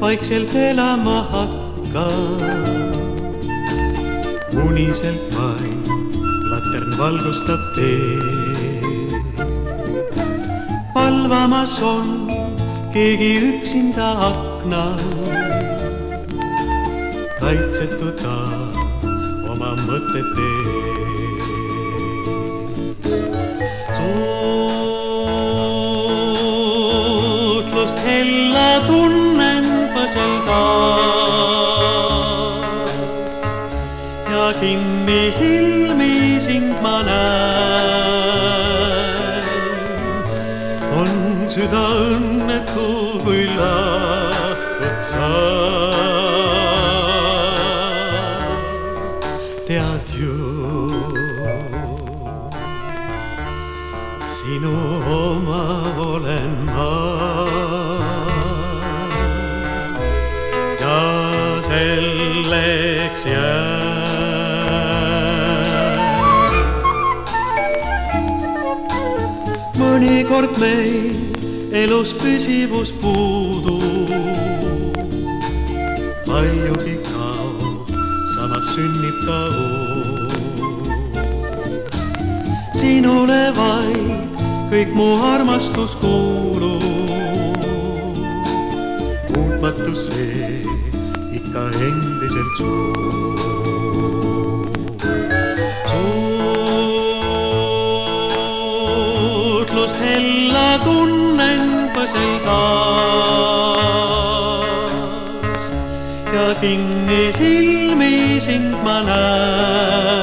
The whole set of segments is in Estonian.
vaikselt elama hakkab. uniselt vaid latern valgustab teed. valvamas on keegi üksinda aknal. kaitsetu ta oma mõtete ees. suutlust hella tunnen põseldas ja kinni silmi sind ma näen. on süda õnnetu, kui lahkud sa. tead ju, sinu oma olen ma. Selleks jään. mõnikord meil elus püsivus puudub, paljugi kaob, samas sünnib ka uus. sinule vaid kõik mu armastus kuulub, muutmatu see ikka endiselt suur. suutlust hella tunnen põseldas ja kinni silmi sind ma näen.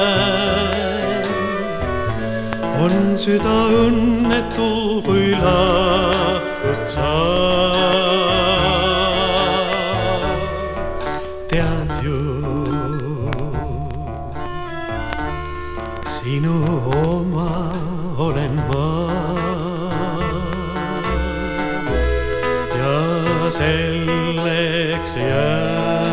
on süda õnnetu, kui lahkud sa. Sinu oma olen ma. ja selleks jään.